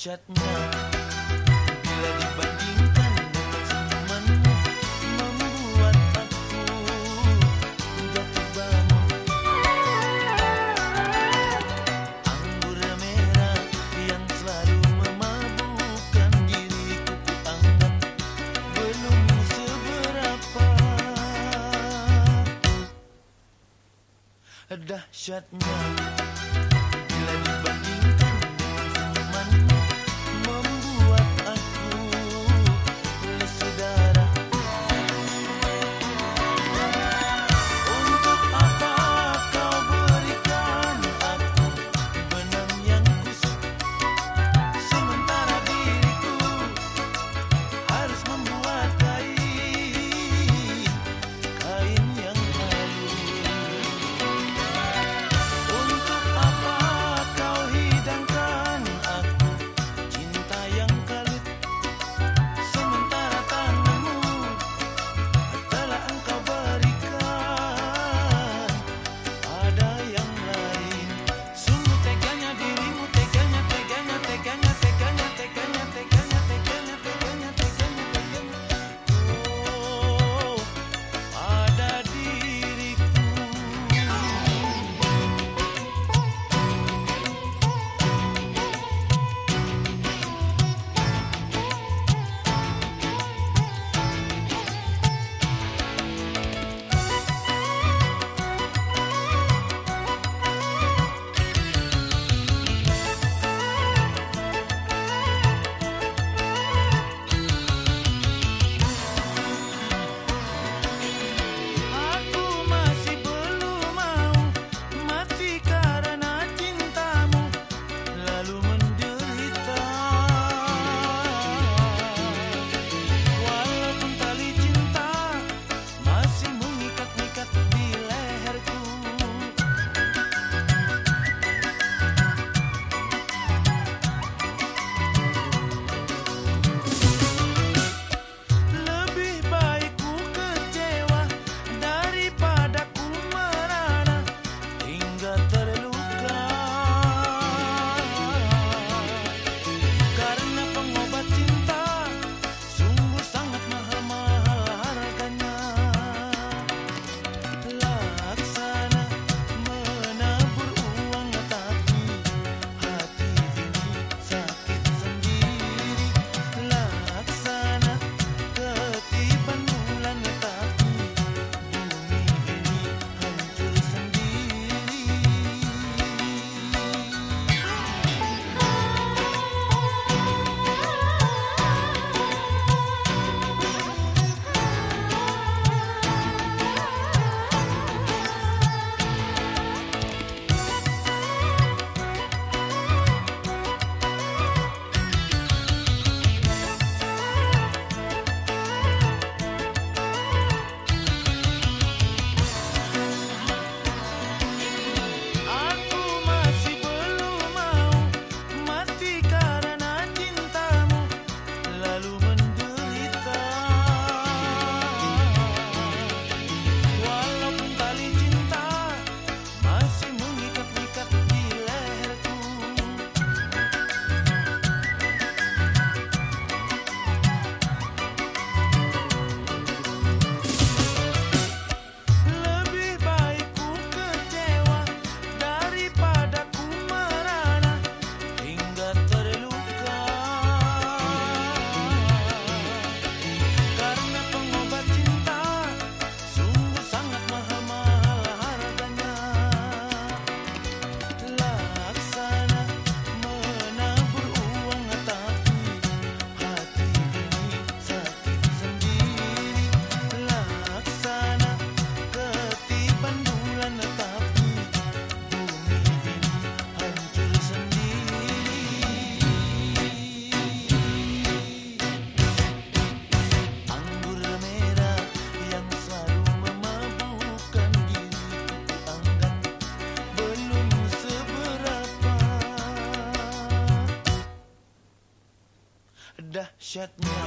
dahsyatnya bila dibandingkan dengan senyumanmu membuat aku jatuh bangun anggur merah yang selalu memabukkan diriku anggap belum seberapa. Dahsyatnya. Dahsyatnya.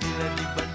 Bila dibandingkan